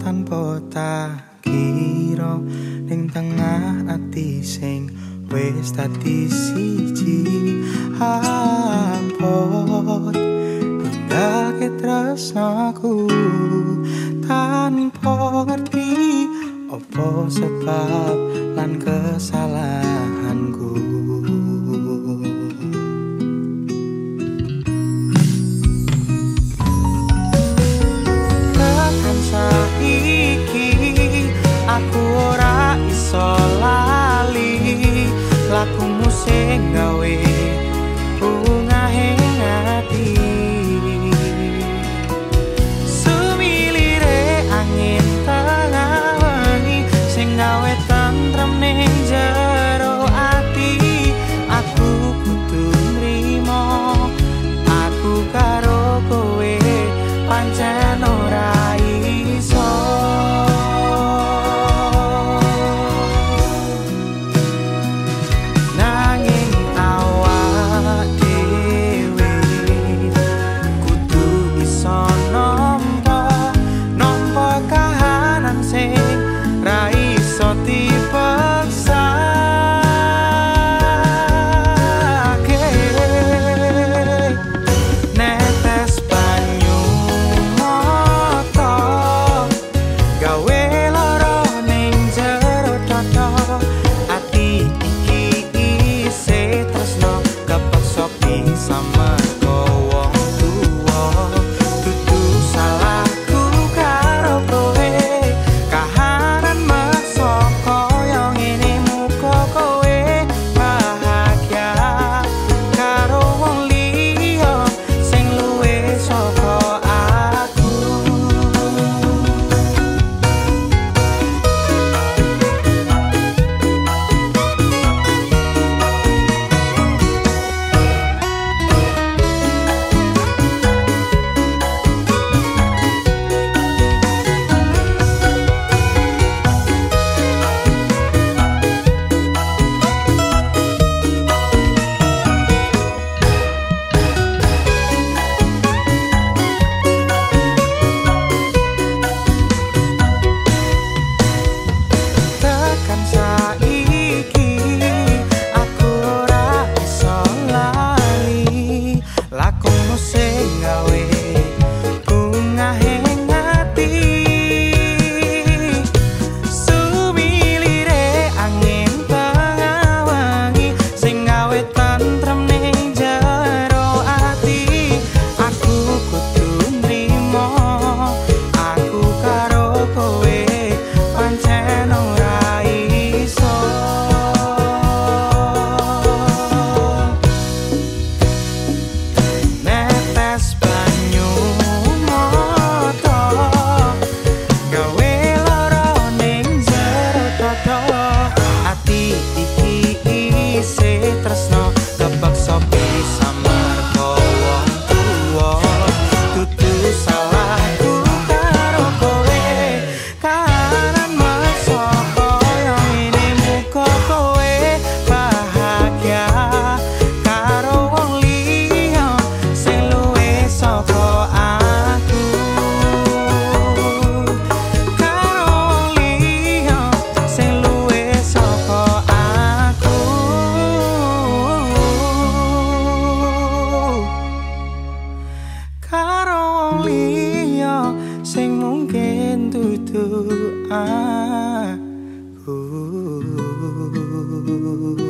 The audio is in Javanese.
tanpa takira. Ning tengah ati sing wis dadi siji apa Bagi tresnaku tanpa ngerti apa sebab ngao e liya sing mungkin dudu aku ah.